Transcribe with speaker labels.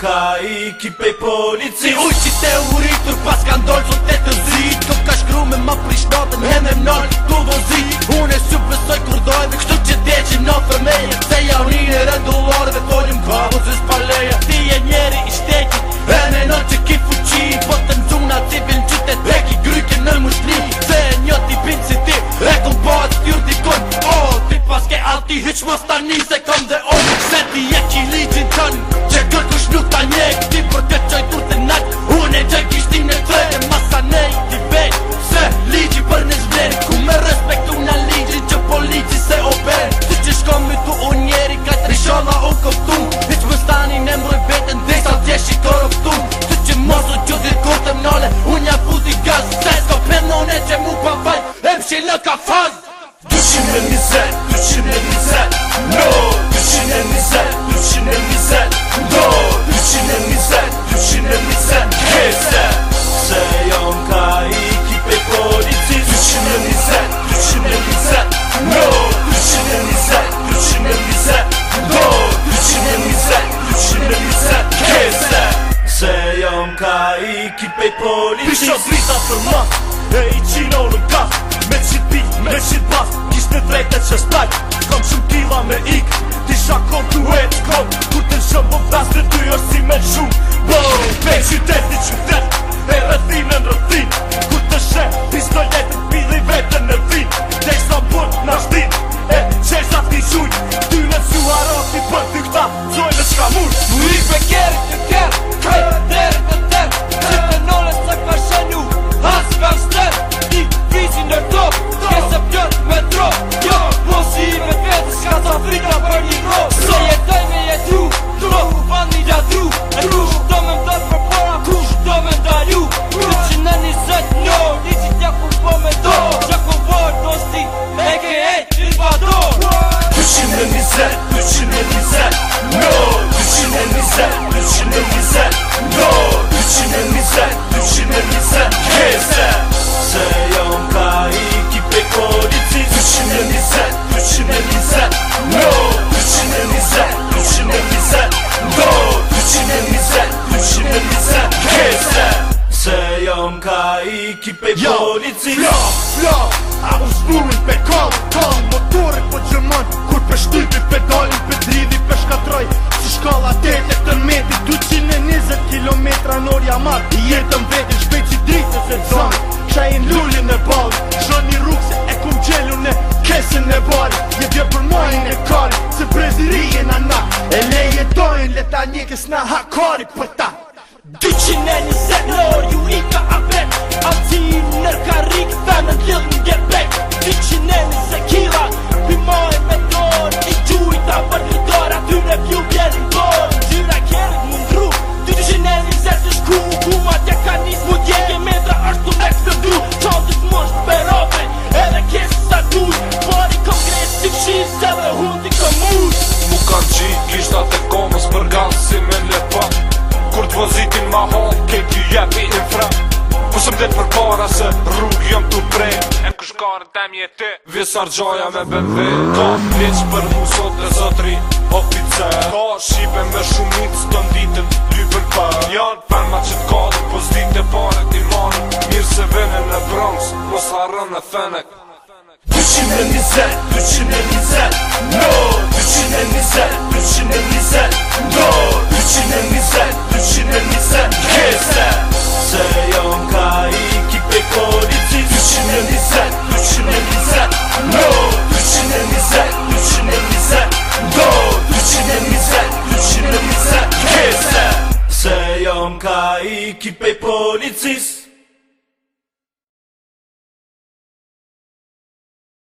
Speaker 1: ka i kipej polici Uj
Speaker 2: që te uritur pas ka ndoll sot e të zi Tu ka shkru me ma prishtatën hem me mnall të vozi Unë e sy pësoj kur
Speaker 1: Iki pejtë poliqin Pisho drita të rmaf, e iqin orën kaf Me qitbi, me qitbaf, kishtë në drejtët që stajk Kom shumë tila
Speaker 2: me ikë, tisha kohë tu e të kohë Kur të në shumë bërë pasë, dhe dujë është si me shumë Pisho drita të rmaf, e iqin orën kaf Kur të shumë bërë pasë, dhe dujë është si me
Speaker 1: polici Flo, jo,
Speaker 2: flo, jo. a u shpullin pe kol, kol Motore po gjëmon, kur për shtypi pe dolin Për dridi, për shkatroj, si shkalla tete të meti 220 km kilometra në orja marë I jetëm vetin shpejt si dritë se zonë Qa e në lullin e balë, shdo një rukë se e kum gjellu në kesin e balë Një dje për mojnë e kari, se brezi rije në E le jetojnë le ta një kës në hakari për ta 220 në orë you eat the apple, I'll Gjaji kishtat e komës për ganë si me lepa Kur të vozitin ma honë, ke t'ju jepi e fra Pusëm dhe për para se rrugë jëm t'u prej E më kush karë të emje ti Vesar gjoja me bëmve Ka pleq për mu sot dhe zotri oficer Ka shqipe me shumit së të nditën dy për për Jan përma që t'ka dhe pos dit e pare t'i manë Mirë se vene në Bronx, mos harën e Fenek Tu shimë një zë, tu një zë Üçünemize, üçünemize Gol Üçünemize,
Speaker 1: üçünemize Kese Seyon kai kipe koriti Üçünemize, üçünemize No Üçünemize, üçünemize Gol Üçünemize, üçünemize Kese Seyon kai kipe politis